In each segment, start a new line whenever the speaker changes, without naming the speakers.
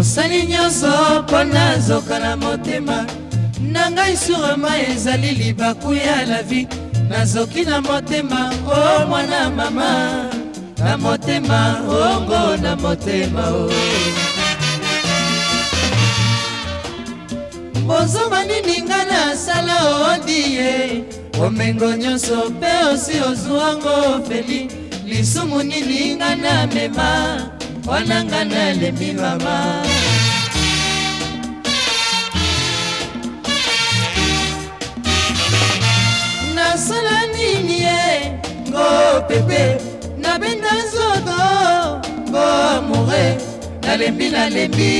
osali nyonso mpo nazoka na motema na ngai surema ezali libaku ya lavi nazoki na motema o mwana mama na motema ongo na motema o bozoma nini nga nasala odie omengo nyonso mpe osi ozwango ofeli lisumu nini nga na mema wana nga nalembi mama nasala nini ye ngo pepe nabenda nzoto ngo amore nalembi nalembi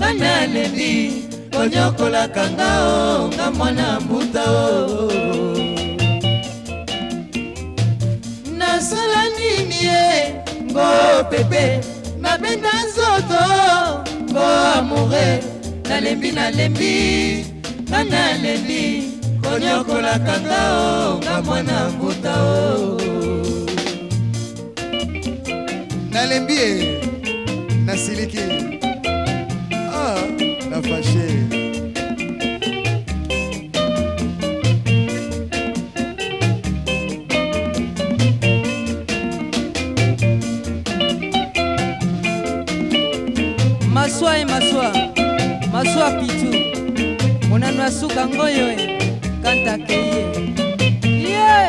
nga nalembi konyokolaka nga o nga mwana mbuta o oh, oh, oh. pepe nabenda nzoto o amoure nalembi nalembi nga nalembi konyokolakanga o nga mwana mbuta o nalembi e nasiliki ah, nafashe maswa e maswa maswa pitu monano asuka ngoyo e kanta keye yeah!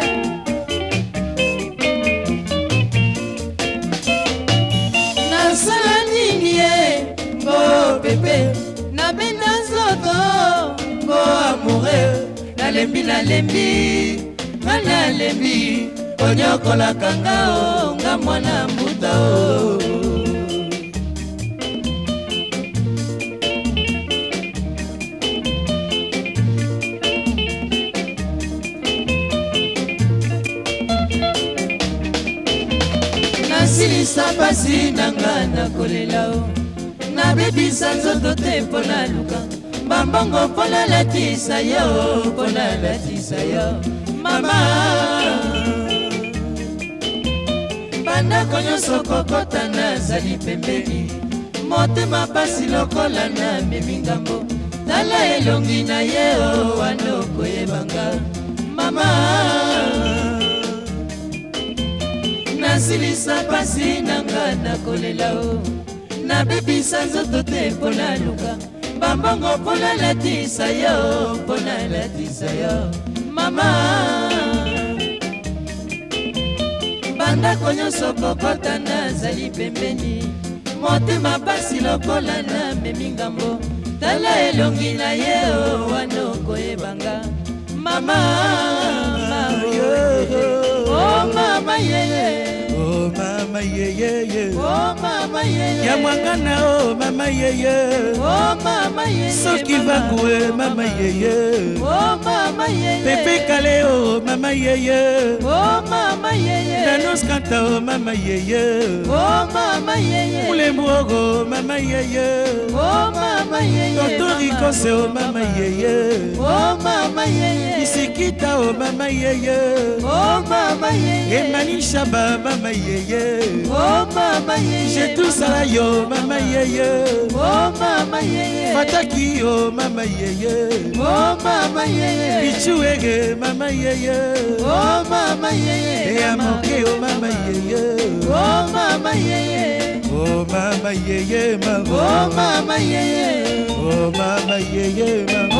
nasala nini ye eh? ngo oh, pepe nabenda nzoto ngo oh, amore nalembi nalembi nga nalembi onyokolakanga o oh, nga mwana mbuta o nabebisa pasi na nga na kolela o nabebisa nzoto te mpo naluka bambongo mpo nalatisa yo mpo nalatisa yo mama bandako nyonso kokota nazali pembeni motema pasi lokola na memi ngambo tala elongi na ye o wana okoyebanga mama nasilisa pasi na nga nakolela o nabebisa nzoto te mpo naluka bambongo mpo nalatisa yo mpo nalatisa yo mama bandako nyonso kokota nazali pembeni motema pasi lokola namemi ngambo tala elongi na ye o wana okoyebanga mama
ya mwangana o mama yeye soki vangue mama yeye pepe kale o mama yeye danos kanta o mama yeye mulembogo mama yeye totorikose o mama yeye oh mama yeye oh mama yeye emanisha ba mama yeye oh mama yeye j'ai tout ça yo mama yeye oh mama yeye fataki yo mama yeye oh mama yeye bichuege mama yeye oh mama yeye e amoke yo mama yeye oh mama yeye oh mama yeye mama oh mama yeye oh mama yeye mama